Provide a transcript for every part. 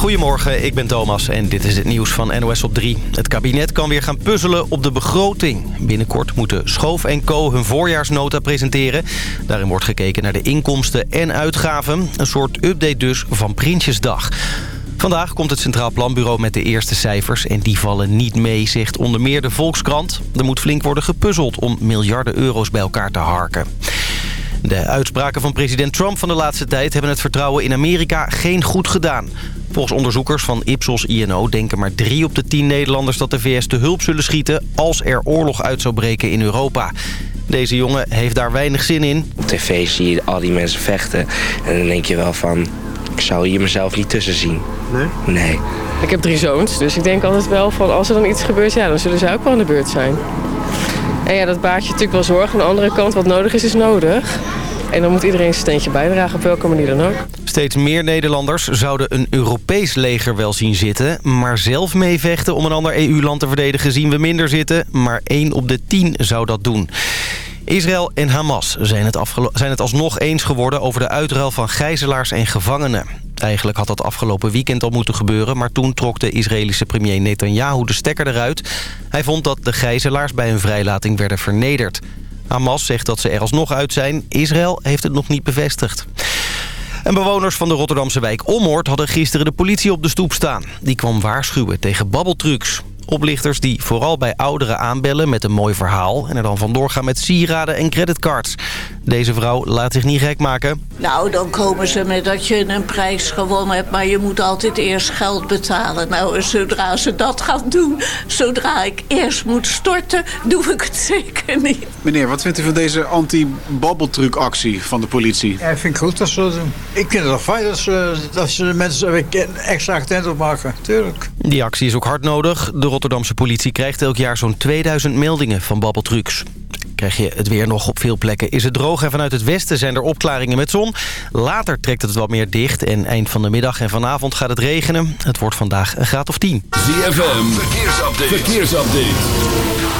Goedemorgen, ik ben Thomas en dit is het nieuws van NOS op 3. Het kabinet kan weer gaan puzzelen op de begroting. Binnenkort moeten Schoof en Co. hun voorjaarsnota presenteren. Daarin wordt gekeken naar de inkomsten en uitgaven. Een soort update dus van Prinsjesdag. Vandaag komt het Centraal Planbureau met de eerste cijfers... en die vallen niet mee, zegt onder meer de Volkskrant. Er moet flink worden gepuzzeld om miljarden euro's bij elkaar te harken. De uitspraken van president Trump van de laatste tijd... hebben het vertrouwen in Amerika geen goed gedaan. Volgens onderzoekers van Ipsos INO denken maar drie op de tien Nederlanders... dat de VS te hulp zullen schieten als er oorlog uit zou breken in Europa. Deze jongen heeft daar weinig zin in. Op tv zie je al die mensen vechten. En dan denk je wel van, ik zou hier mezelf niet tussen zien. Nee? Nee. Ik heb drie zoons, dus ik denk altijd wel van als er dan iets gebeurt, ja, dan zullen zij ook wel aan de beurt zijn. Ja, dat baart je natuurlijk wel zorgen. Aan de andere kant, wat nodig is, is nodig. En dan moet iedereen zijn steentje bijdragen, op welke manier dan ook. Steeds meer Nederlanders zouden een Europees leger wel zien zitten... maar zelf meevechten om een ander EU-land te verdedigen zien we minder zitten. Maar één op de tien zou dat doen. Israël en Hamas zijn het, zijn het alsnog eens geworden over de uitruil van gijzelaars en gevangenen. Eigenlijk had dat afgelopen weekend al moeten gebeuren... maar toen trok de Israëlische premier Netanyahu de stekker eruit. Hij vond dat de gijzelaars bij hun vrijlating werden vernederd. Hamas zegt dat ze er alsnog uit zijn. Israël heeft het nog niet bevestigd. En bewoners van de Rotterdamse wijk Ommoord hadden gisteren de politie op de stoep staan. Die kwam waarschuwen tegen babbeltrucs. Oplichters die vooral bij ouderen aanbellen met een mooi verhaal... en er dan vandoor gaan met sieraden en creditcards. Deze vrouw laat zich niet gek maken. Nou, dan komen ze met dat je een prijs gewonnen hebt... maar je moet altijd eerst geld betalen. Nou, zodra ze dat gaan doen, zodra ik eerst moet storten... doe ik het zeker niet. Meneer, wat vindt u van deze anti-babbeltruc-actie van de politie? Ja, ik vind het goed dat ze dat doen. Ik vind het wel fijn dat ze, dat ze de mensen extra attent op maken, tuurlijk. Die actie is ook hard nodig. De Rotterdamse politie krijgt elk jaar zo'n 2000 meldingen van babbeltrucs. Krijg je het weer nog op veel plekken is het droog en vanuit het westen zijn er opklaringen met zon. Later trekt het wat meer dicht en eind van de middag en vanavond gaat het regenen. Het wordt vandaag een graad of 10. ZFM, verkeersupdate. verkeersupdate.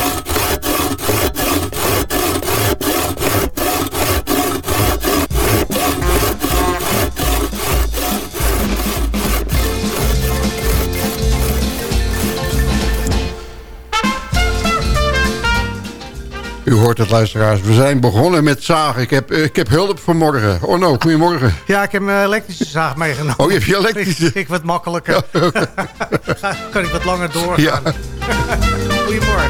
U hoort het, luisteraars. We zijn begonnen met zagen. Ik heb, ik heb hulp vanmorgen. Oh no, goedemorgen. Ja, ik heb mijn elektrische zaag meegenomen. Oh, je hebt je elektrische? Ik wat makkelijker. kan ik wat langer doorgaan. Ja. Goedemorgen.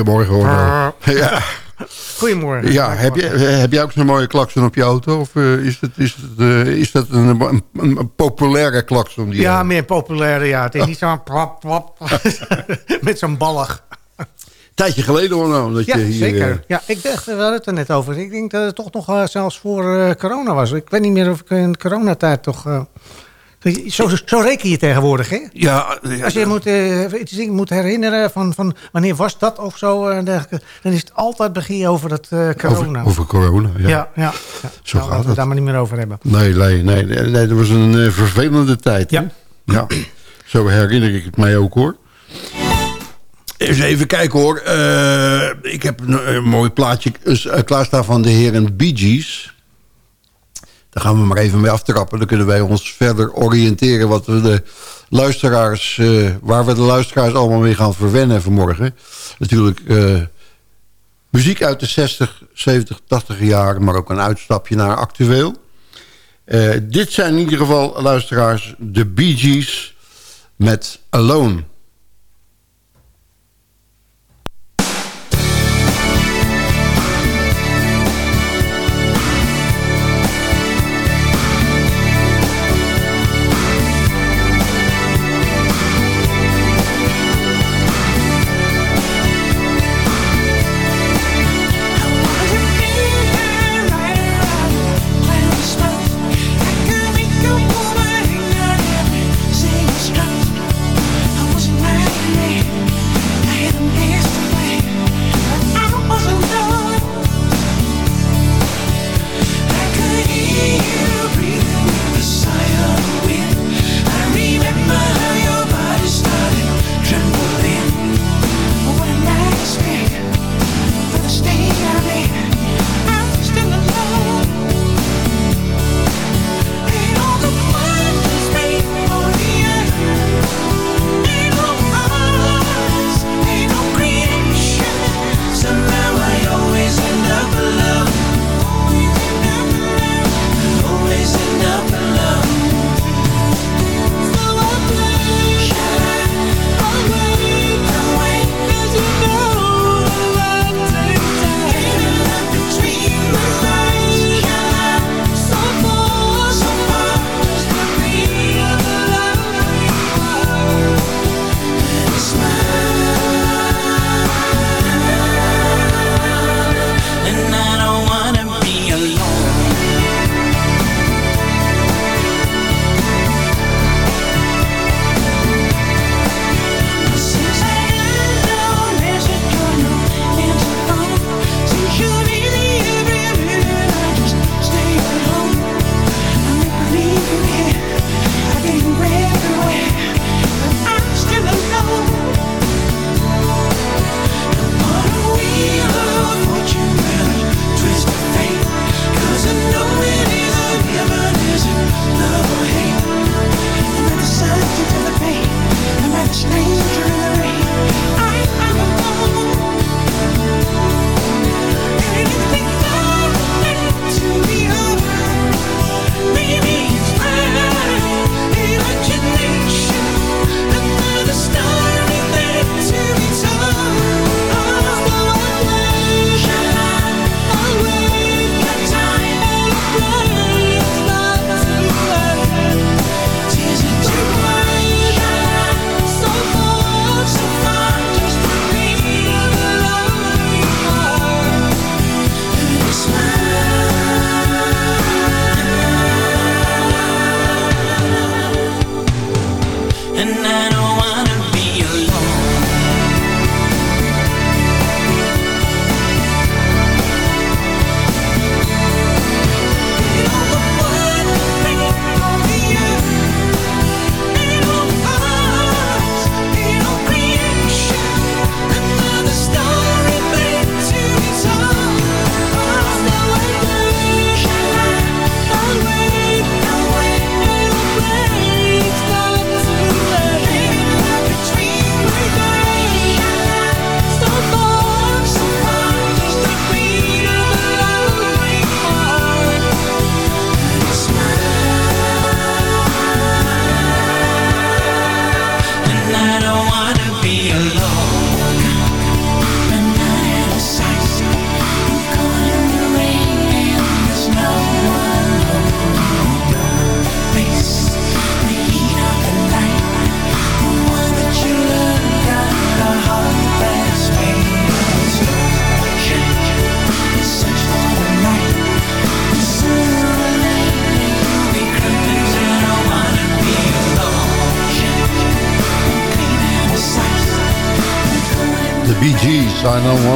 Goedemorgen hoor. Ja. Goedemorgen. Ja, heb, je, heb jij ook zo'n mooie klakson op je auto? Of uh, is, het, is, het, uh, is dat een, een, een, populaire klakson? Die ja, meer populaire, ja. Het is niet zo'n plap, plap. met zo'n ballig. Tijdje geleden hoor nou. Dat ja, je hier, zeker. Ja, ik dacht, we hadden het er net over. Ik denk dat het toch nog uh, zelfs voor corona was. Ik weet niet meer of ik in coronatijd toch... Zo, zo reken je tegenwoordig, hè? Ja. ja Als je moet, uh, iets moet herinneren van, van wanneer was dat of zo, uh, dan is het altijd begin over dat uh, corona. Over, over, corona, ja. Ja, ja. ja. Zo nou, gaat het. het. daar maar niet meer over hebben. Nee, nee, nee. nee dat was een vervelende tijd. Ja. ja. Zo herinner ik het mij ook, hoor. Eens even kijken, hoor. ik heb een, een mooi plaatje klaarstaan van de heren Bee Gees. Daar gaan we maar even mee aftrappen. Dan kunnen wij ons verder oriënteren wat we de luisteraars, uh, waar we de luisteraars allemaal mee gaan verwennen vanmorgen. Natuurlijk uh, muziek uit de 60, 70, 80 jaren, maar ook een uitstapje naar actueel. Uh, dit zijn in ieder geval, luisteraars, de Bee Gees met Alone.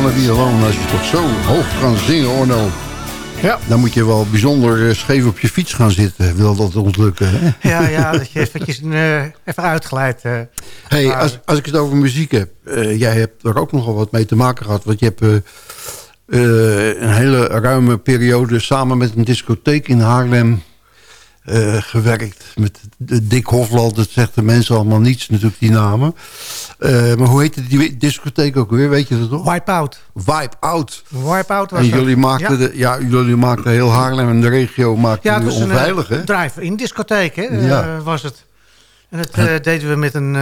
Wanna be alone. Als je toch zo hoog kan zingen, Orno. Ja. Dan moet je wel bijzonder eh, scheef op je fiets gaan zitten. Wil dat ons lukken, hè? Ja, ja, dat je eventjes, uh, even uitgeleid. Uh, hey, als, als ik het over muziek heb. Uh, jij hebt er ook nogal wat mee te maken gehad. Want je hebt een hele ruime periode samen met een discotheek in Haarlem uh, gewerkt. Met Dick Hofland, dat zegt de mensen allemaal niets natuurlijk, die namen. Uh, maar hoe heette die discotheek ook weer, weet je dat toch? Wipeout. Wipeout. Wipeout was En jullie maakten, ja. De, ja, jullie maakten heel Haarlem en de regio maakten ja, het was onveilig, hè? drive-in discotheek, hè, ja. uh, was het. En dat deden we met een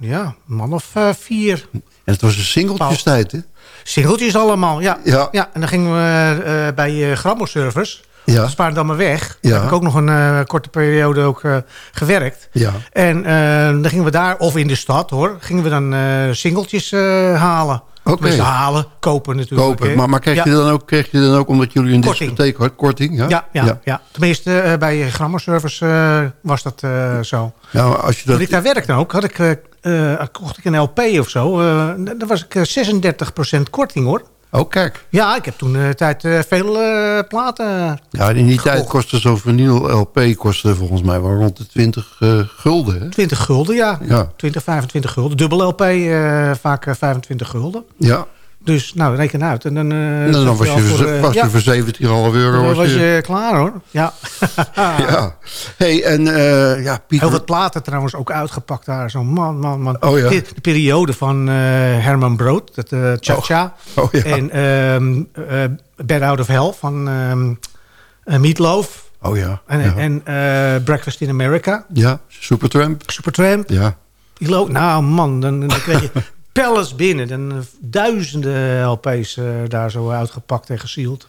ja, man of vier. En het was een singeltjestijd, hè? Singeltjes allemaal, ja. Ja. ja en dan gingen we bij uh, Grammoservice... Ja. Spaardammer weg. Ja. Heb ik ook nog een uh, korte periode ook uh, gewerkt. Ja. En uh, dan gingen we daar, of in de stad hoor, gingen we dan singeltjes halen. Okay. halen, kopen natuurlijk. Kopen, maar, maar kreeg, ja. je dan ook, kreeg je dan ook, omdat jullie een Korting. discotheek had, korting? Ja, ja, ja, ja. ja. Tenminste, bij Grammoservice was dat zo. Ja, als je dat... Toen ik daar werkte ook, had ik, kocht ik een LP of zo. daar was ik 36% korting hoor. Oh, kijk. Ja, ik heb toen de tijd uh, veel uh, platen Ja, in die gekocht. tijd kostte zo'n vinyl LP kostte volgens mij wel rond de 20 uh, gulden. Hè? 20 gulden, ja. ja. 20, 25 gulden. Dubbel LP vaak 25 gulden. Ja. Dus, nou, reken uit. En dan, nou, dan was je, voor, was je ja. voor 17,5 euro. Dan was, je, je klaar, hoor. Ja. ja. Hey, en ja, Pieter... Heel wat platen trouwens ook uitgepakt daar. Zo man, man, man. Oh, ja. De, de periode van Herman Brood, dat uh, Cha-Cha. Oh. Oh, ja. En um, uh, Bad Out of Hell van um, uh, Meatloaf. Oh ja. En, en uh, Breakfast in America. Ja, Supertramp. Supertramp. Ja. Die nou man, dan, dan kreeg je pellets binnen. Dan duizenden LP's uh, daar zo uitgepakt en gesield.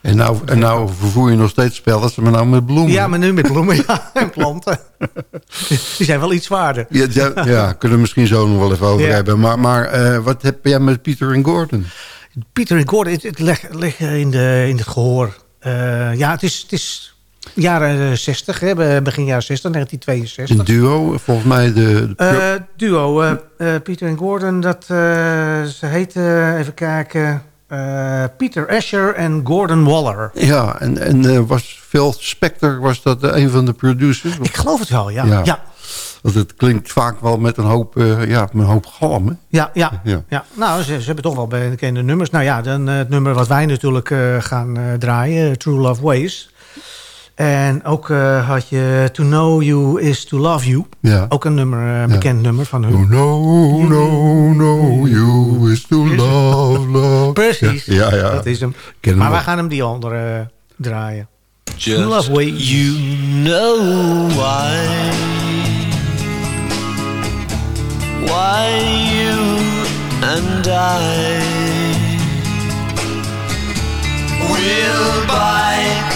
En nou, en nou vervoer je nog steeds pellets, maar nou met bloemen. Ja, maar nu met bloemen ja, en planten. Die zijn wel iets zwaarder. Ja, ja, ja, kunnen we misschien zo nog wel even over Ja. hebben. Maar, maar uh, wat heb jij met Pieter en Gordon? Pieter en Gordon, het, het leg in, de, in het gehoor. Uh, ja, het is, het is jaren 60, hè, begin jaren 60, 1962. Een duo, volgens mij de... de Uh, duo, uh, Pieter en Gordon, dat, ze heten, even kijken... Uh, Peter Asher en Gordon Waller. Ja, en, en uh, was Phil Spector, was dat een van de producers? Ik geloof het wel, ja. Ja. ja. Want het klinkt vaak wel met een hoop, ja, met een hoop galm, hè? Ja, ja, ja. ja. Nou, ze, ze hebben toch wel bekende nummers. Nou ja, dan het nummer wat wij natuurlijk gaan draaien, True Love Ways. En ook uh, had je To Know You Is To Love You. Ja. Ook een nummer, een bekend ja. nummer van hun. To know, know, know you is to love, love. Precies, ja, ja, ja. dat is hem. Ken maar wij gaan hem die andere uh, draaien. Just Love Ways. you know why Why you and I Will by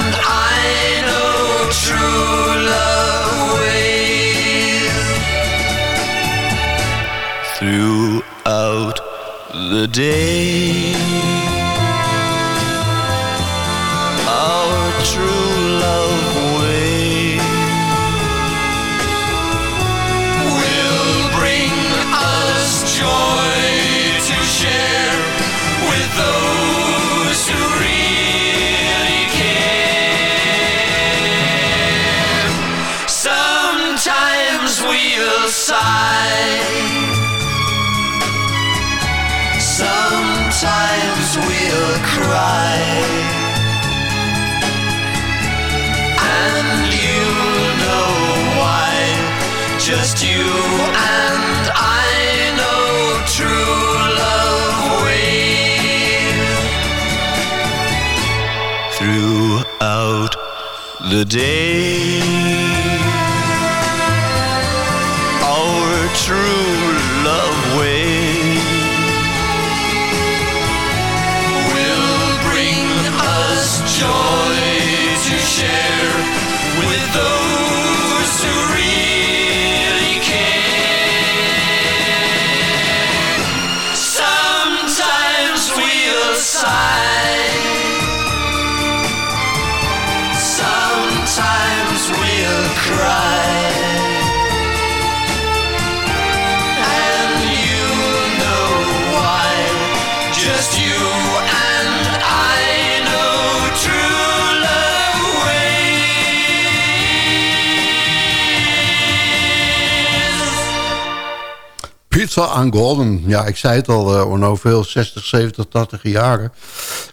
the day. The day. Pizza aan Golden. Ja, ik zei het al, uh, Orno, veel 60, 70, 80 jaren.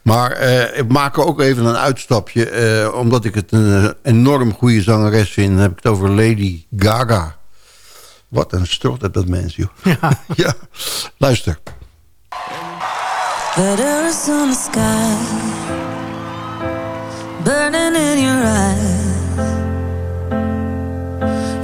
Maar uh, ik maak ook even een uitstapje. Uh, omdat ik het een enorm goede zangeres vind. Dan heb ik het over Lady Gaga. Wat een strot heb dat mens, joh. Ja. ja. Luister. Letters on the sky Burning in your eyes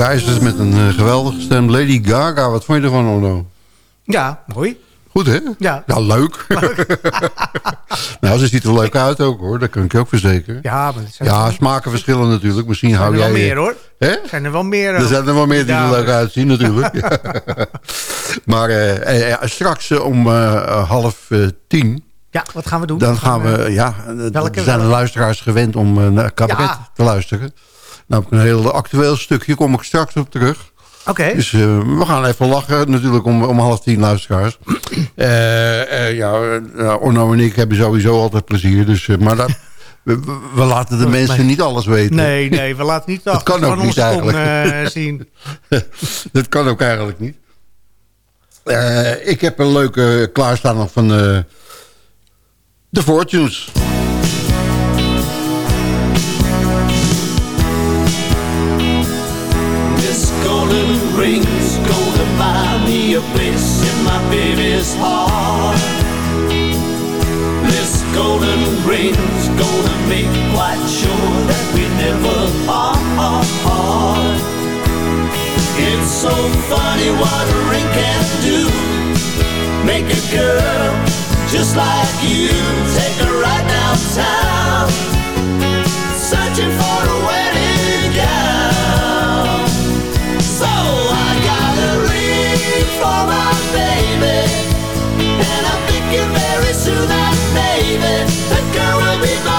Ja, begeisterd met een eh, geweldige stem. Lady Gaga, wat vond je ervan, Orno? Ja, mooi. Goed, hè? Ja. leuk. nou, ze ziet er leuk uit ook, hoor. Dat kan ik je ook verzekeren. Ja, maar zijn Ja, er smaken verschillen natuurlijk. Misschien zijn hou er jij... wel meer hoor. Hè? zijn er wel meer. Er zijn er wel meer die er Ja. leuk uitzien, natuurlijk. Ja. maar eh, eh, straks eh, om eh, half eh, tien... Ja, wat gaan we doen? Dan gaan we, eh, ja, eh, welke- er zijn de luisteraars gewend om eh, naar cabaret Ja. te luisteren. Nou, een heel actueel stukje, kom ik straks op terug. Oké. Dus eh, we gaan even lachen, natuurlijk om, om half tien luisteraars. Eh, eh, ja, eh, Orno en ik hebben sowieso altijd plezier. Dus, eh, maar dat, we, laten de mensen niet alles weten. Nee, nee, we laten niet ook van niet kom eigenlijk. eh, zien. dat kan ook eigenlijk niet. Eh, ik heb een leuke klaarstaan nog van de Fortunes. A place in my baby's heart. This golden ring's gonna make quite sure that we never part. It's so funny what a ring can do. Make a girl just like you take her right downtown, for my baby. And I'm very soon that baby, The girl will be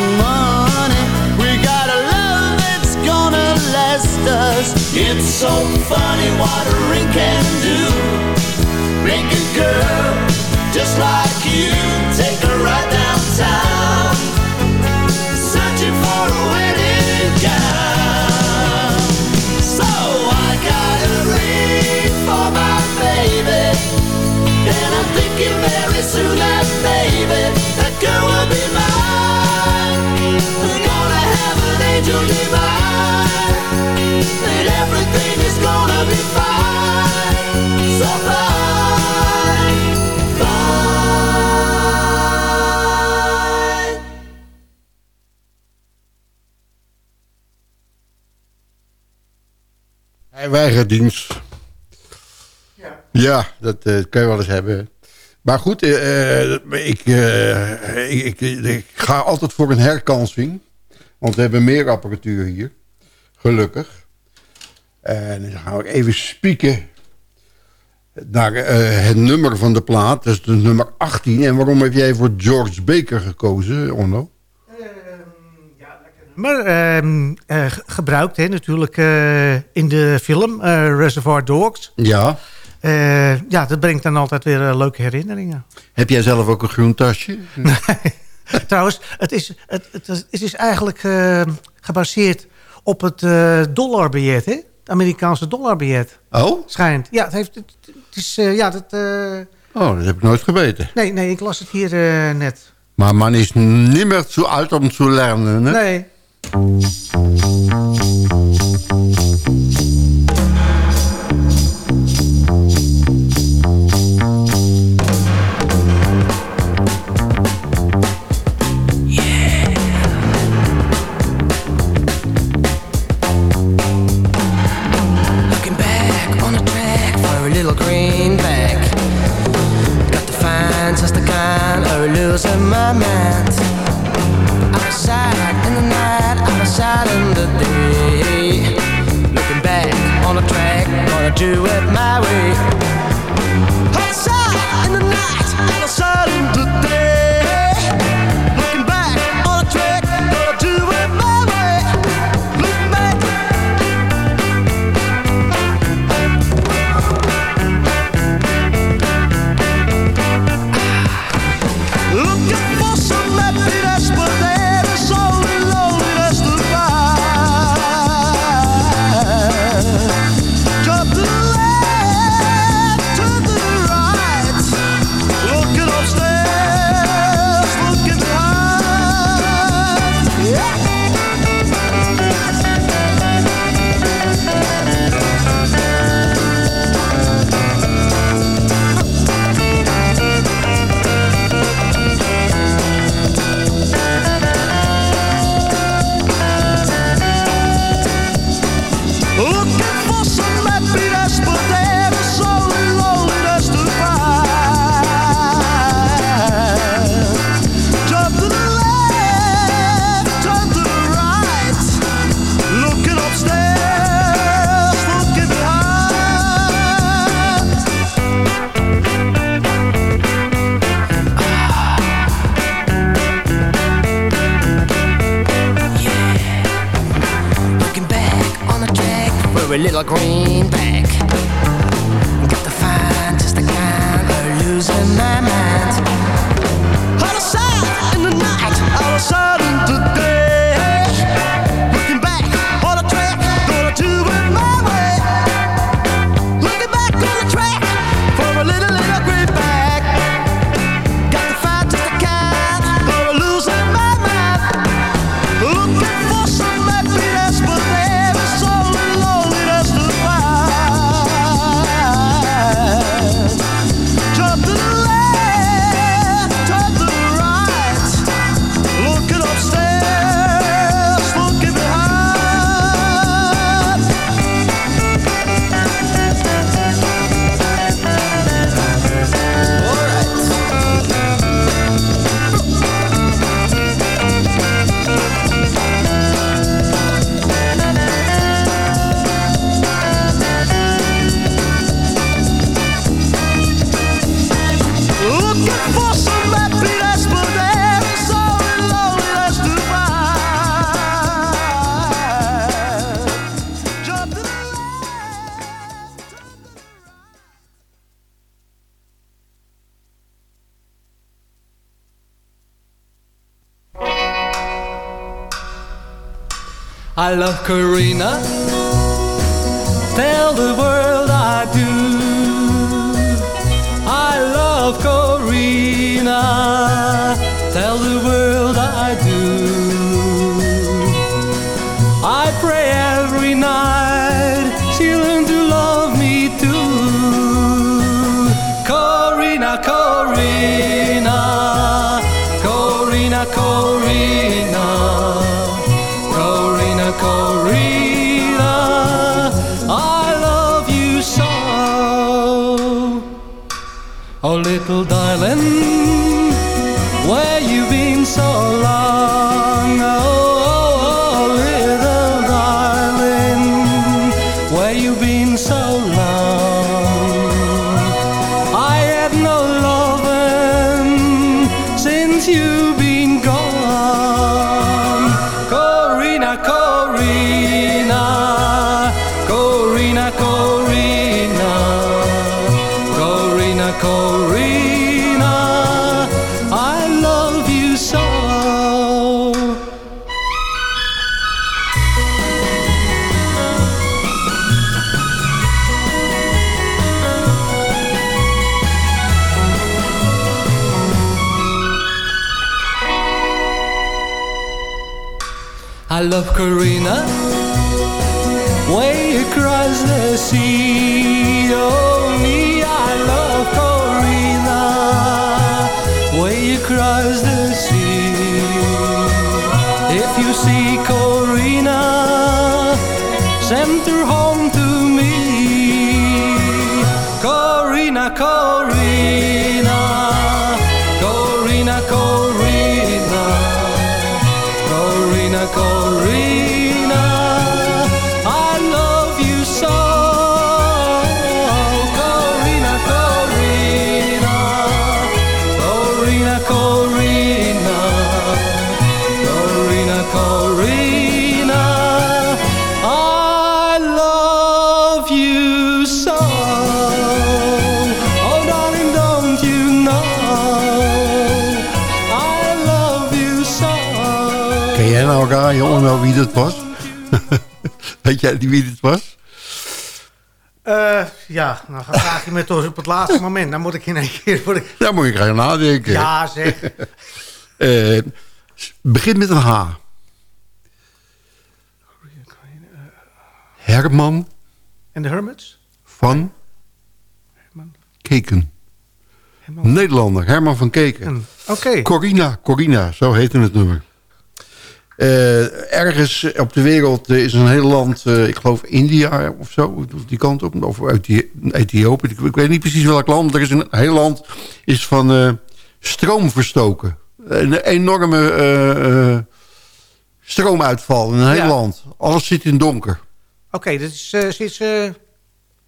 some money. We got a love that's gonna last us. It's so funny what a ring can do. Make a girl just like you take her right downtown, searching for a wedding gown. So I got a ring for my baby, and I'm thinking very soon that baby that girl will be mine. Dienst. Ja. Ja, dat eh, kan je wel eens hebben. Maar goed, eh, ik, eh, ik, ik, ik ga altijd voor een herkansing. Want we hebben meer apparatuur hier. Gelukkig. En dan gaan we even spieken naar eh, het nummer van de plaat. Dat is de nummer 18. En waarom heb jij voor George Baker gekozen, Onno? Maar ehm, eh, ge- gebruikt hè, natuurlijk eh, in de film Reservoir Dogs. Ja. Ja, dat brengt dan altijd weer leuke herinneringen. Heb jij zelf ook een groen tasje? Trouwens, het is, het, het, is- eigenlijk eh, gebaseerd op het eh, dollarbiljet, hè? Het Amerikaanse dollarbiljet. Oh? Schijnt. Ja, het, heeft, het, het is, eh, ja, dat... Oh, dat heb ik nooit geweten. nee, nee, ik las het hier net. Maar man is niet meer te oud om te leren, hè? Nee. I love Karina. Tell the world Karina way across the sea. Oh, me, I love Karina way across the sea. If you see Karina, send her home jij nou raaien onder wie dat was? Weet jij wie dit was? Eh, ja, nou vraag je me toch op het laatste moment. Dan moet ik in één keer... Word ik... Daar moet je gaan nadenken. Ja, zeg. Eh, begint met een H. Herman En de Hermits? van Keken. Nederlander, Herman van Keken. Oké. Corina, Corina, zo heette het nummer. Eh, ergens op de wereld is een heel land, eh, ik geloof India of zo, of die kant op, of uit die, Ethiopië. Ik, ik weet niet precies welk land. Er is een heel land is van eh, stroom verstoken. Een enorme eh, eh, stroomuitval in een heel Ja. land. Alles zit in donker. Oké, dit is eh, eh,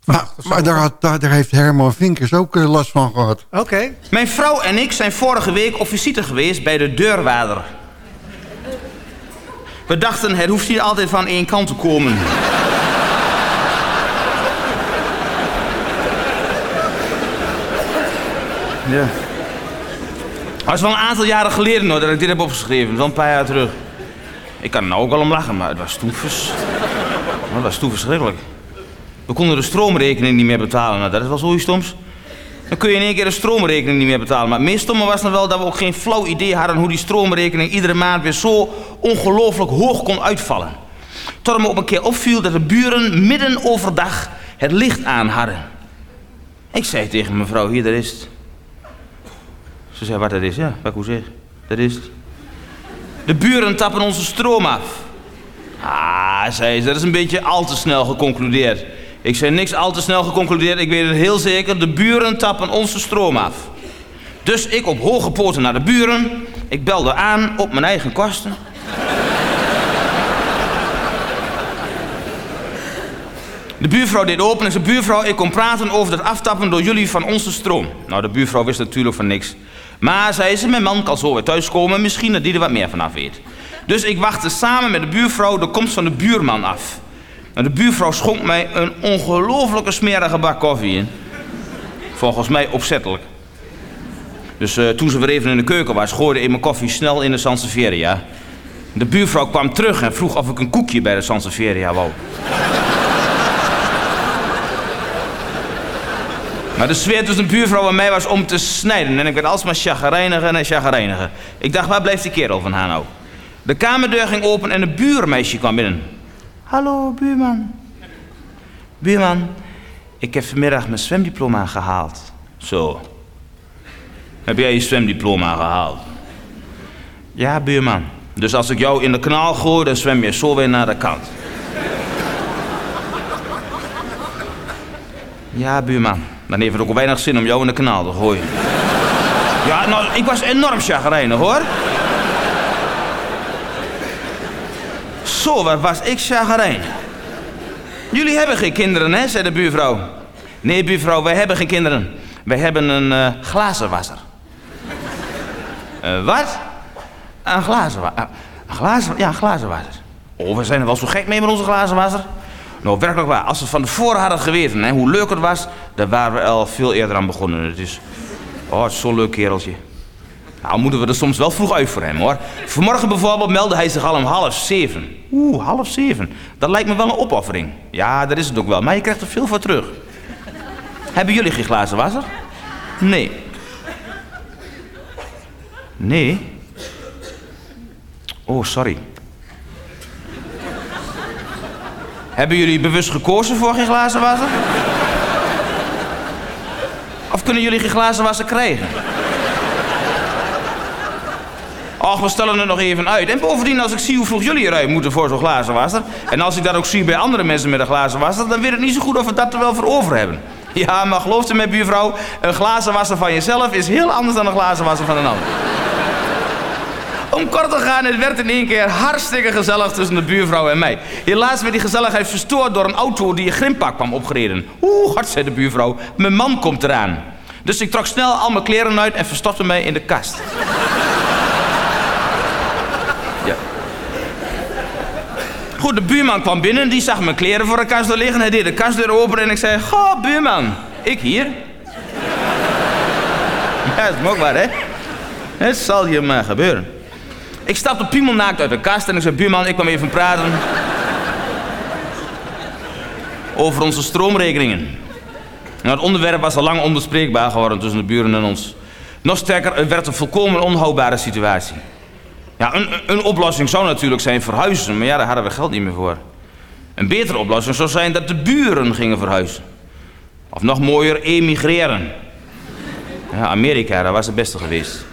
Maar, maar daar, had, daar, daar heeft Herman Vinkers ook last van gehad. Oké. Mijn vrouw en ik zijn vorige week op visite geweest bij de deurwaarder. We dachten, het hoeft niet altijd van één kant te komen. Ja. Het is wel een aantal jaren geleden hoor, dat ik dit heb opgeschreven. Wel een paar jaar terug. Ik kan er nou ook wel om lachen, maar het was toen, het was verschrikkelijk. We konden de stroomrekening niet meer betalen. Nou, dat is wel zoiets stoms. Dan kun je in één keer de stroomrekening niet meer betalen. Maar het meest stomme was nog wel dat we ook geen flauw idee hadden... hoe die stroomrekening iedere maand weer zo ongelooflijk hoog kon uitvallen. Tot me op een keer opviel dat de buren midden overdag het licht aan hadden. Ik zei tegen mevrouw, hier, dat is het. Ze zei, wat dat is? Ja, wat hoe zeg. Dat is het. De buren tappen onze stroom af. Ah, zei ze, dat is een beetje al te snel geconcludeerd. Ik zei niks al te snel geconcludeerd, ik weet het heel zeker. De buren tappen onze stroom af. Dus ik op hoge poten naar de buren. Ik belde aan op mijn eigen kosten. De buurvrouw deed open en zei: Buurvrouw, ik kom praten over het aftappen door jullie van onze stroom. Nou, de buurvrouw wist natuurlijk van niks. Maar zei ze: Mijn man kan zo weer thuiskomen, misschien dat die er wat meer vanaf weet. Dus ik wachtte samen met de buurvrouw de komst van de buurman af. Nou, de buurvrouw schonk mij een ongelofelijke smerige bak koffie in. Volgens mij opzettelijk. Dus eh, toen ze weer even in de keuken was, gooide ik mijn koffie snel in de Sansevieria. De buurvrouw kwam terug en vroeg of ik een koekje bij de Sanseveria wou. Maar de sfeer tussen de buurvrouw en mij was om te snijden. En ik werd alsmaar chagrijniger en chagrijniger. Ik dacht, waar blijft die kerel van haar nou? De kamerdeur ging open en een buurmeisje kwam binnen. Hallo, buurman. Buurman, ik heb vanmiddag mijn zwemdiploma gehaald. Zo. Heb jij je zwemdiploma gehaald? Ja, buurman. Dus als ik jou in de kanaal gooi, dan zwem je zo weer naar de kant. Ja, buurman. Dan heeft het ook weinig zin om jou in de kanaal te gooien. Ja, nou, ik was enorm chagrijnig, hoor. Zo, wat was ik chagrijnig. Jullie hebben geen kinderen, hè, zei de buurvrouw. Nee, buurvrouw, wij hebben geen kinderen. Wij hebben een eh, glazenwasser. Eh, wat? Een glazenwasser. Een glazen, ja, een glazenwasser. Oh, we zijn er wel zo gek mee met onze glazenwasser. Nou, werkelijk waar. Als we van tevoren hadden geweten hè, hoe leuk het was, dan waren we al veel eerder aan begonnen. Het is, oh, zo'n leuk kereltje. Nou, moeten we er soms wel vroeg uit voor hem, hoor. Vanmorgen bijvoorbeeld meldde hij zich al om half zeven. Oeh, half zeven. Dat lijkt me wel een opoffering. Ja, dat is het ook wel. Maar je krijgt er veel voor terug. Hebben jullie geen glazen wasser? Nee. Nee? Oh, sorry. Hebben jullie bewust gekozen voor geen glazen wasser? Of kunnen jullie geen glazen wasser krijgen? Och, we stellen het nog even uit. En bovendien, als ik zie hoe vroeg jullie eruit moeten voor zo'n glazen wasser... en als ik dat ook zie bij andere mensen met een glazen wasser... dan weet ik niet zo goed of we dat er wel voor over hebben. Ja, maar geloof me, buurvrouw... een glazen wasser van jezelf is heel anders dan een glazen wasser van een ander. Om kort te gaan, het werd in één keer hartstikke gezellig tussen de buurvrouw en mij. Helaas werd die gezelligheid verstoord door een auto die een grimpak kwam opgereden. Oeh, hard, zei de buurvrouw. Mijn man komt eraan. Dus ik trok snel al mijn kleren uit en verstopte mij in de kast. Goed, de buurman kwam binnen, die zag mijn kleren voor de kast liggen. Hij deed de kastdeur open en ik zei, goh, buurman, ik hier. Ja, is waar, hè? Het zal je maar gebeuren. Ik stapte piemelnaakt uit de kast en ik zei, buurman, ik kwam even praten. Over onze stroomrekeningen. Nou, het onderwerp was al lang onbespreekbaar geworden tussen de buren en ons. Nog sterker, het werd een volkomen onhoudbare situatie. Ja, een, een oplossing zou natuurlijk zijn verhuizen, maar ja, daar hadden we geld niet meer voor. Een betere oplossing zou zijn dat de buren gingen verhuizen. Of nog mooier, emigreren. Ja, Amerika, dat was het beste geweest.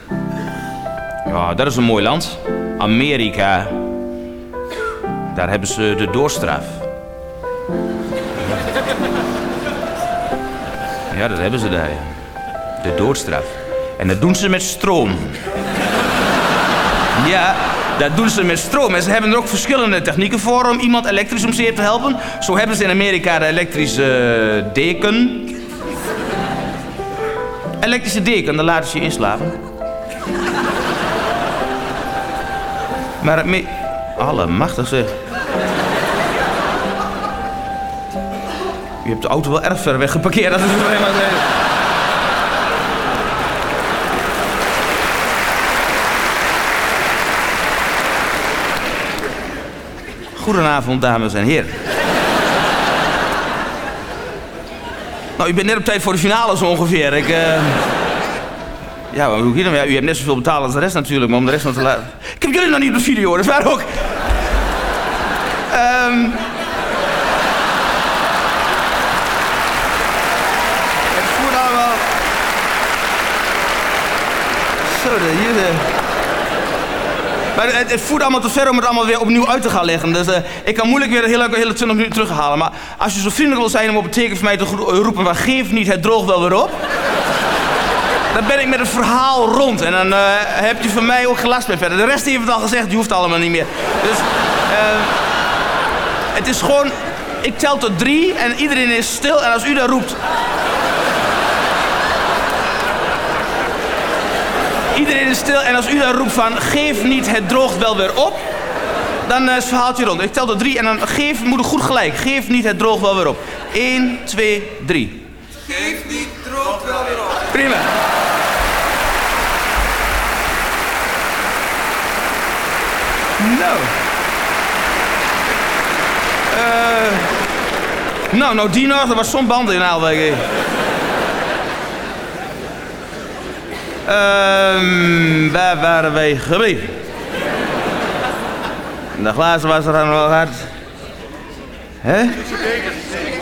Ja, dat is een mooi land. Amerika. Daar hebben ze de doorstraf. Ja, dat hebben ze daar. De doodstraf. En dat doen ze met stroom. Ja, dat doen ze met stroom. En ze hebben er ook verschillende technieken voor om iemand elektrisch om zeer te helpen. Zo hebben ze in Amerika de elektrische eh, deken. Elektrische deken, dan laten ze je inslapen. Maar het me... Allemachtig zeg. U hebt de auto wel erg ver weg geparkeerd. Dat is het helemaal Goedenavond, dames en heren. Nou, u bent net op tijd voor de finale zo ongeveer. Ik, eh, Ja, hoe hier dan? Ja, u hebt net zoveel betaald als de rest natuurlijk, maar om de rest nog te laten... Ik heb jullie nog niet op de video, dat is waar ook. Ehm voert allemaal... Zo, de, hier de... Maar het, voert allemaal te ver om het allemaal weer opnieuw uit te gaan leggen. Dus eh, ik kan moeilijk weer de hele, hele 20 minuten terughalen. Maar als je zo vriendelijk wil zijn om op het teken voor mij te gro- roepen... van geef niet, het droogt wel weer op. Dan ben ik met het verhaal rond. En dan eh, heb je van mij ook gelast meer verder. De rest heeft het al gezegd, die hoeft allemaal niet meer. Dus eh, het is gewoon... Ik tel tot drie en iedereen is stil. En als u dan roept... Iedereen is stil en als u dan roept van... Geef niet, het droogt wel weer op. Dan eh, is het verhaaltje rond. Ik tel tot drie en dan geef, moet ik goed gelijk. Geef niet, het droogt wel weer op. 1, 2, 3. Geef niet, droogt wel weer op. Prima. Nou. Eh, nou, nou die nog, er was zo'n band in Aalweg. Ehm, waar waren wij gebleven? De glazen was er dan wel hard. Hè?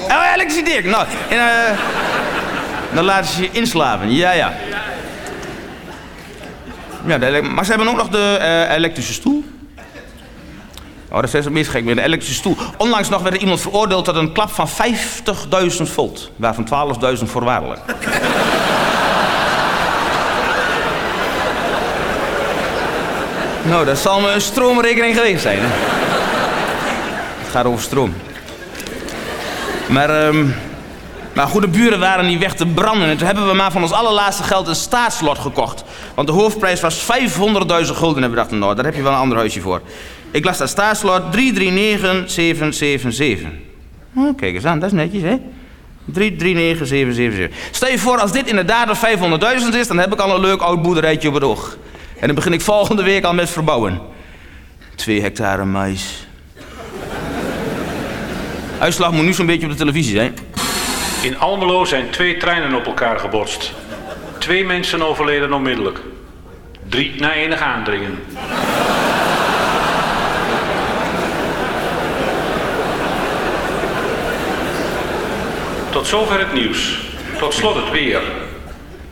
Oh, elektriciteit. Nou, en, eh, dan laten ze je inslapen. Ja, ja. Ja, maar ze hebben ook nog de eh, elektrische stoel. Oh, dat is het meest gek weer. De elektrische stoel. Onlangs nog werd er iemand veroordeeld tot een klap van 50.000 volt. Waarvan 12.000 voorwaardelijk. Nou, dat zal me een stroomrekening geweest zijn. Hè? Het gaat over stroom. Maar, ehm maar goede buren waren niet weg te branden. En toen hebben we maar van ons allerlaatste geld een staatslot gekocht. Want de hoofdprijs was 500.000 gulden. En we dachten, nou, daar heb je wel een ander huisje voor. Ik las dat staatslot 339777. Oh, kijk eens aan, dat is netjes, hè? 339777. Stel je voor, als dit inderdaad een 500.000 is, dan heb ik al een leuk oud boerderijtje op het oog. En dan begin ik volgende week al met verbouwen. Twee hectare mais. Uitslag moet nu zo'n beetje op de televisie zijn. In Almelo zijn twee treinen op elkaar gebotst. Twee mensen overleden onmiddellijk. Drie na enig aandringen. Tot zover het nieuws. Tot slot het weer.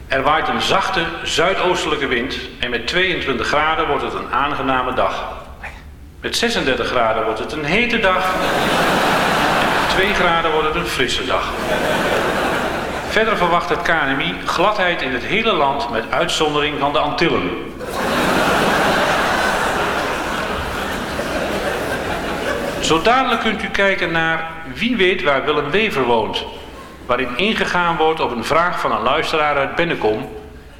Er waait een zachte zuidoostelijke wind en met 22 graden wordt het een aangename dag. Met 36 graden wordt het een hete dag. En met 2 graden wordt het een frisse dag. Verder verwacht het KNMI gladheid in het hele land met uitzondering van de Antillen. Zo dadelijk kunt u kijken naar Wie weet waar Willem Wever woont. Waarin ingegaan wordt op een vraag van een luisteraar uit Bennekom.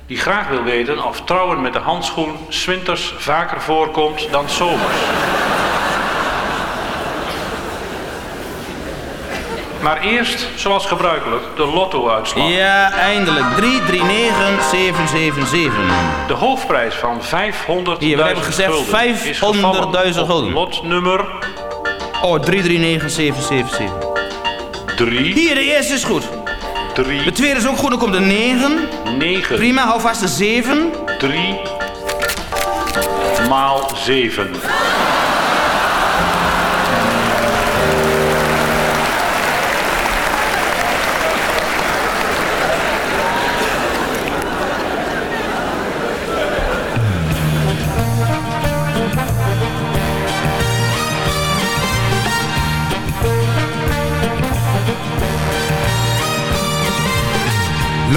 Die graag wil weten of trouwen met de handschoen 's winters vaker voorkomt dan zomers. Maar eerst, zoals gebruikelijk, de lotto-uitslag. Ja, eindelijk. 339777. De hoofdprijs van 500.000 Hier, we hebben gezegd gulden is 500.000 gevallen op gulden. Lotnummer Oh, 339777. 3. Hier, de eerste is goed. 3. De tweede is ook goed, dan komt de 9. 9. Prima, hou vast de 7. 3 maal 7.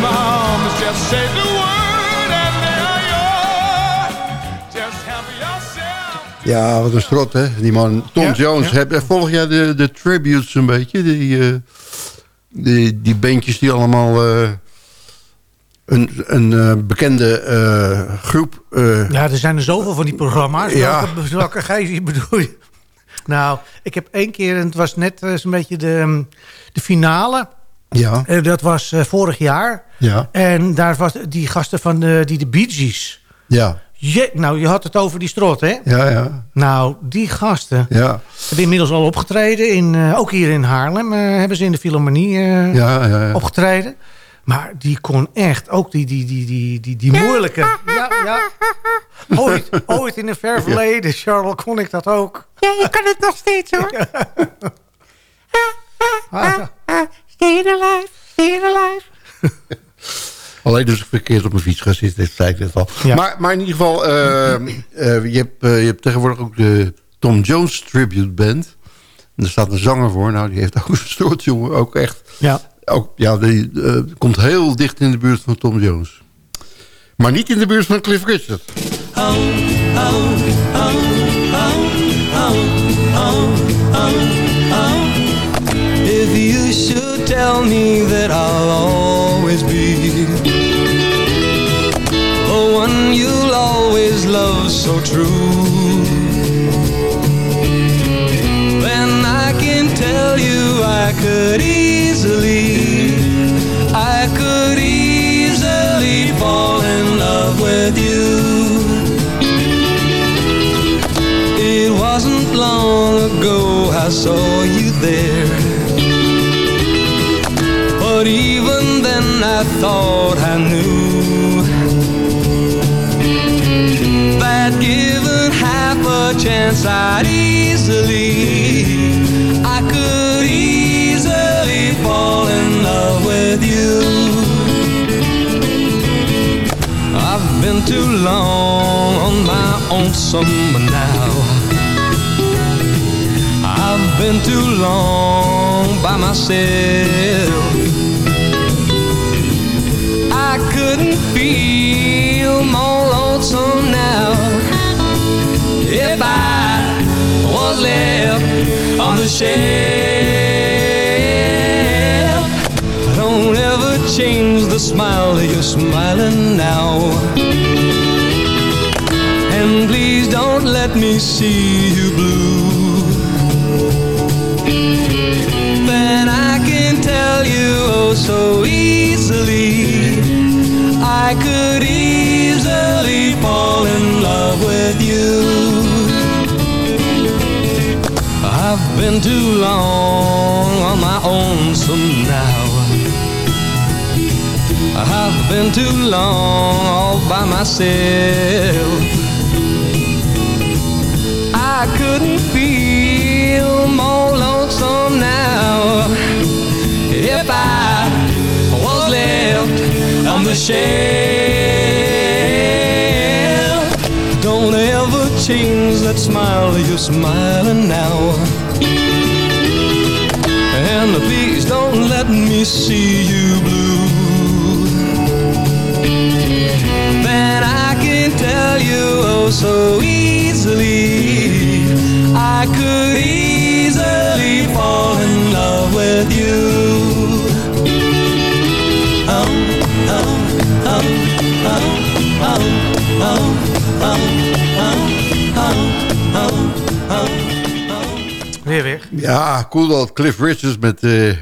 my arms. Just say the word and they are yours. Just help yourself. Ja, wat een strot, hè? Die man. Tom Ja, Jones. ja. Heb, volg jij de, de tributes een beetje? Die, eh, die, die bandjes die allemaal... eh, een een eh, bekende eh, groep... eh, Ja, er zijn er zoveel van die programma's. Ja. Welke, welke geest bedoel je? Nou, ik heb één keer, en het was net eh, zo'n beetje de, ehm, de finale. Ja, Eh, dat was eh, vorig jaar. ja, En daar was die gasten van de, die de Bee Gees. ja, Je, nou, je had het over die strot, hè? ja, ja, Nou, die gasten ja, hebben inmiddels al opgetreden. In, eh, ook hier in Haarlem eh, hebben ze in de Philharmonie eh, ja, ja, ja. opgetreden. Maar die kon echt, ook die, die, die, die, die, die moeilijke... Ja, ja. Ooit, ooit in een ver verleden, Charles, kon ik dat ook. Ja, je kan het nog steeds hoor. Ah, Stay alive. Alleen dus verkeerd op mijn fiets gaan zitten, dat zei ik net al. Ja. Maar, maar in ieder geval, eh, je, hebt, eh, je hebt tegenwoordig ook de Tom Jones Tribute Band. En daar staat een zanger voor. Nou, die heeft ook een soort jongen, ook echt. Ja. Ook, ja, die eh, komt heel dicht in de buurt van Tom Jones. Maar niet in de buurt van Cliff Richard. Tell me that I'll always be the one you'll always love so true, then I can tell you I could easily, I could easily fall in love with you. It wasn't long ago I saw you there. I thought I knew That given half a chance I'd easily I could easily fall in love with you. I've been too long on my own summer now. I've been too long by myself. Couldn't feel more lonesome now if I was left on the shelf. Don't ever change the smile that you're smiling now. And please don't let me see you blue. Then I can tell you oh so been too long on my own some now I've been too long all by myself I couldn't feel more lonesome now if I was left on the shelf. Don't ever change that smile you're smiling now. Let me see you blue. Then I can tell you oh so easily I could easily fall in love with you. Oh, oh, oh, oh, oh, oh, oh, oh, oh, oh, Weer weg. Ja, cool dat Cliff Richards met... eh,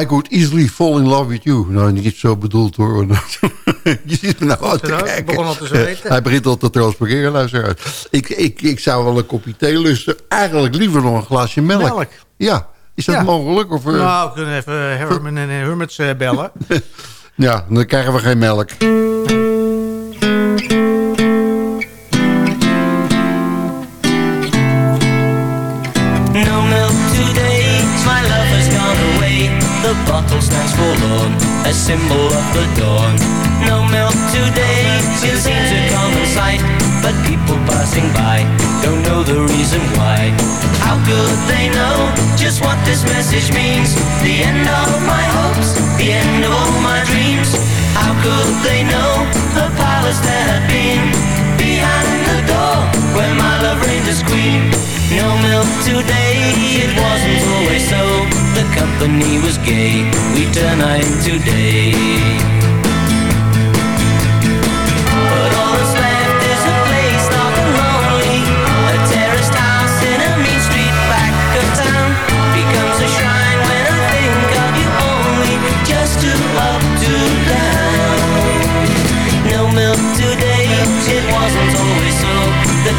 I could easily fall in love with you. Nou, niet zo bedoeld hoor. Je ziet me nou aan te kijken. begon al te zweten. Hij begint al te transporteren, luister uit. Ik, ik, ik zou wel een kopje thee lusten. Eigenlijk liever nog een glaasje melk. Melk? Ja, is dat Ja. mogelijk? Of, eh, Nou, we kunnen even Herman en Hermits eh, bellen. Ja, dan krijgen we geen melk. Stands forlorn, a symbol of the dawn. No milk today, it seems a common sight. But people passing by don't know the reason why. How could they know just what this message means? The end of my hopes, the end of all my dreams. How could they know the palace there had been? Where my love as queen. No milk today, it wasn't always so. The company was gay, we turn night into day.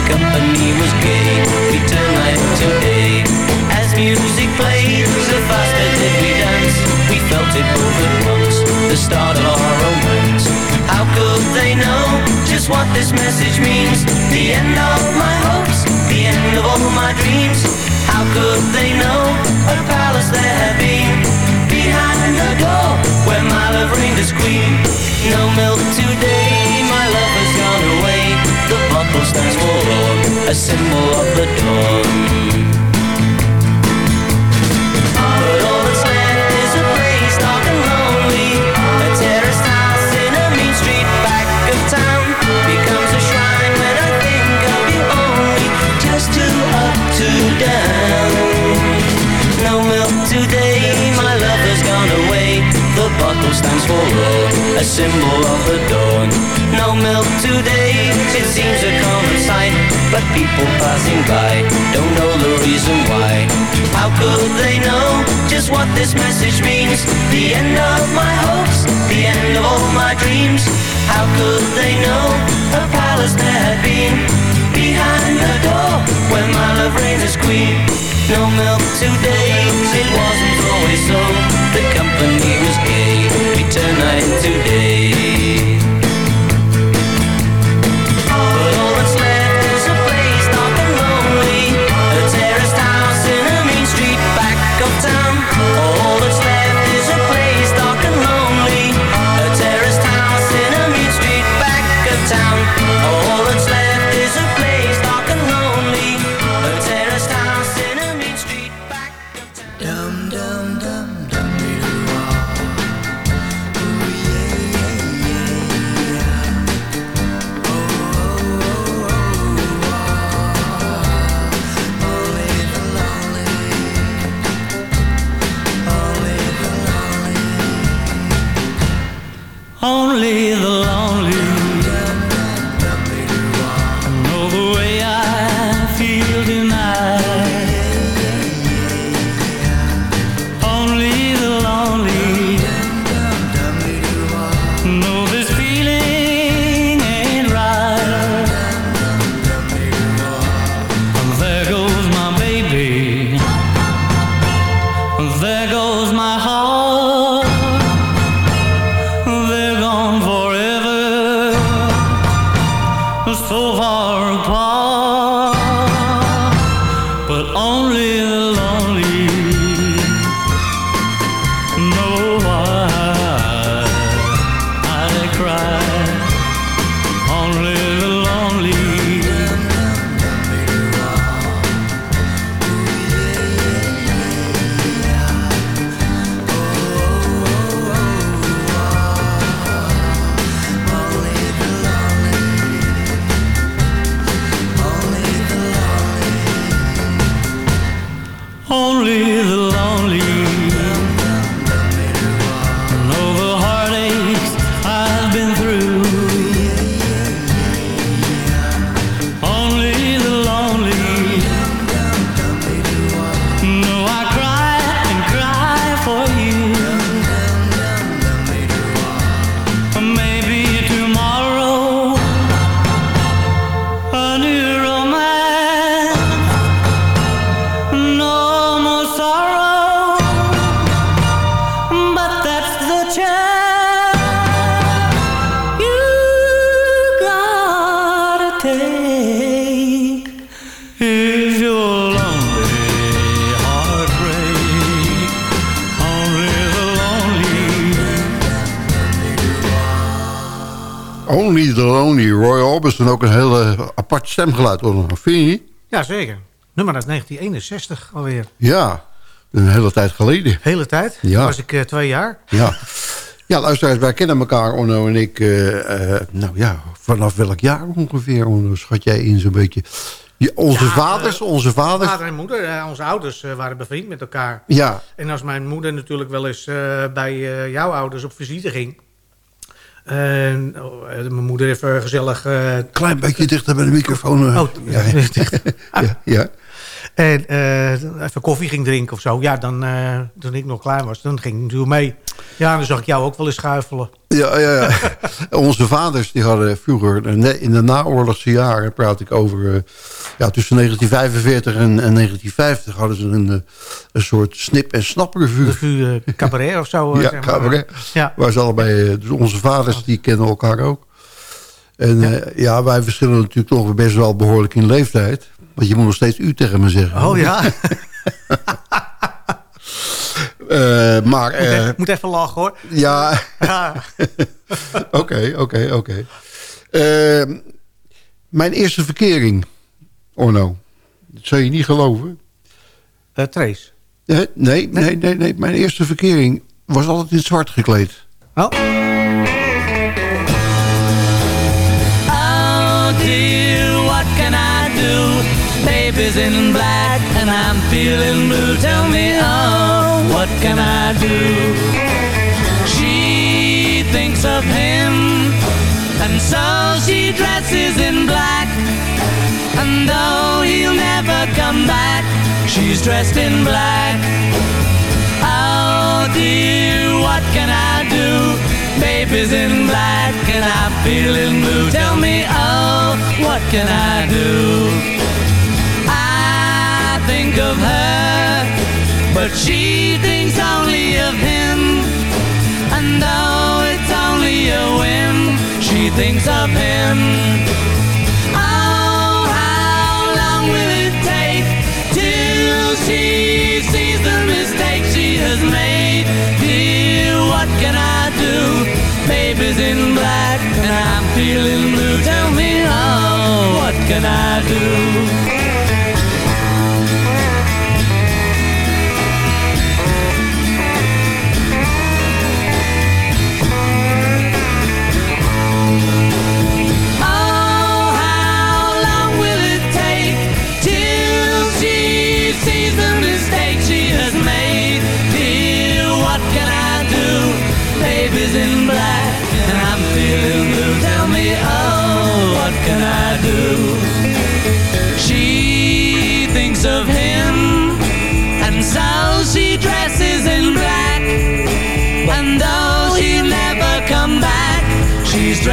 Company was gay, we turn night to day. As music played, the faster did we dance. We felt it both at once, the start of our romance. How could they know just what this message means? The end of my hopes, the end of all my dreams. How could they know a palace there had been? Behind the door, where my love reigned as queen. No milk today, my love has gone away. The bottle stands a symbol of the good. Stemgeluid. hoor. Vind je niet? Ja, zeker. Nummer uit 1961 alweer. Ja, een hele tijd geleden. Hele tijd. Ja. Toen was ik eh, twee jaar. Ja. Ja, luisteraars, wij kennen elkaar, Orno en ik. eh, eh, nou ja, vanaf welk jaar ongeveer, Orno, schat jij in zo'n beetje? Ja, onze Ja, vaders, onze vaders. Vader en moeder, onze ouders waren bevriend met elkaar. Ja. En als mijn moeder natuurlijk wel eens bij jouw ouders op visite ging... En oh, eh, mijn moeder even gezellig... eh, Klein beetje dichter bij de microfoon. eh. Oh, ja. ja, ja. En eh, even koffie ging drinken of zo. Ja, dan, eh, toen ik nog klein was, dan ging ik natuurlijk mee. Ja, dan zag ik jou ook wel eens schuifelen. Ja, ja, ja. Onze vaders die hadden vroeger, eh, in de naoorlogse jaren praat ik over... eh, ja, tussen 1945 en, en 1950 hadden ze een, eh, een soort snip- en snaprevue. Revue eh, cabaret of zo. eh, Ja, zeg maar. cabaret. Ja. Waar ze allebei, eh, dus onze vaders die kennen elkaar ook. En ja. ja, wij verschillen natuurlijk toch best wel behoorlijk in leeftijd. Want je moet nog steeds u tegen me zeggen. Oh ja. Eh, maar... moet, eh, even, moet even lachen hoor. ja, oké, oké, oké. Eh, Mijn eerste verkering, Orno. Dat zou je niet geloven. Uh, Trace. Nee, nee, nee, nee. Mijn eerste verkering was altijd in zwart gekleed. Oh in black and I'm feeling blue. Tell me, oh, what can I do? She thinks of him and so she dresses in black. And though he'll never come back, she's dressed in black. Oh dear, what can I do? Baby's in black and I'm feeling blue. Tell me, oh, what can I do? Of her, but she thinks only of him. And though it's only a whim, she thinks of him. Oh, how long will it take till she sees the mistake she has made? Dear, what can I do? Baby's in black and I'm feeling blue. Tell me, oh, what can I do?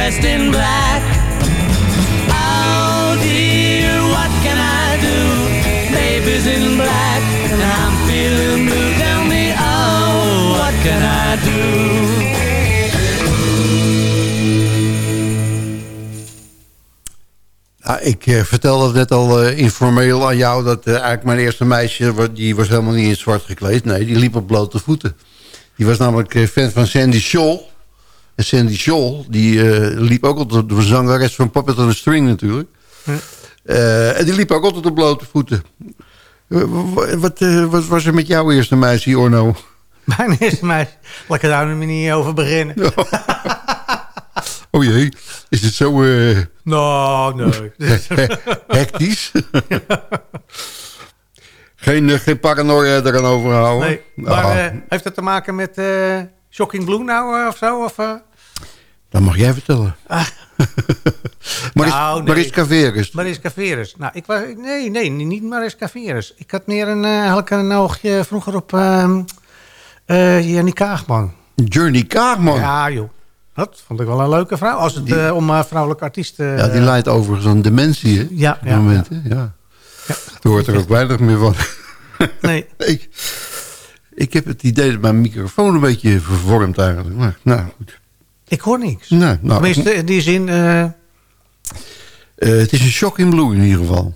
Dressed in black. Oh dear, what can I do? Baby's in black and I'm feeling blue. Tell me, oh, what can I do? Ja, ik eh, vertelde net al eh, informeel aan jou... dat eh, eigenlijk mijn eerste meisje... die was helemaal niet in zwart gekleed. Nee, die liep op blote voeten. Die was namelijk fan van Sandy Shaw. En Sandy Shaw, die eh, liep ook altijd... de zangeres van Puppet on the String natuurlijk. Eh, en die liep ook altijd op blote voeten. Eh, wa- wat, wat was er met jouw eerste meisje, Orno? Mijn eerste meisje. Laat ik er daar nu niet over beginnen. Oh jee, is het zo... eh, Nou, nee. Hectisch? geen, geen paranoia eraan overhouden? Nee, maar Ah, heeft dat te maken met Shocking Blue nou eh, of zo? Of, eh? Dat mag jij vertellen. Ah. Maris, nou, Maris Mariska Nou, ik was, nee, nee, niet Maris Veres. Ik had meer een, eh, eigenlijk een oogje vroeger op uh, Jenny Kaagman. Journey Kaagman? Ja, joh. Dat vond ik wel een leuke vrouw. Als het om vrouwelijke artiesten... ja, die leidt overigens aan dementie. Ja. Ja, moment, ja. Ja. hoort er ook weinig meer van. Nee. nee. Ik heb het idee dat mijn microfoon een beetje vervormt eigenlijk. Maar, nou, goed. Ik hoor niks. Nee, nou, Tenminste, in die zin... Eh, eh, het is een shock in blue in ieder geval.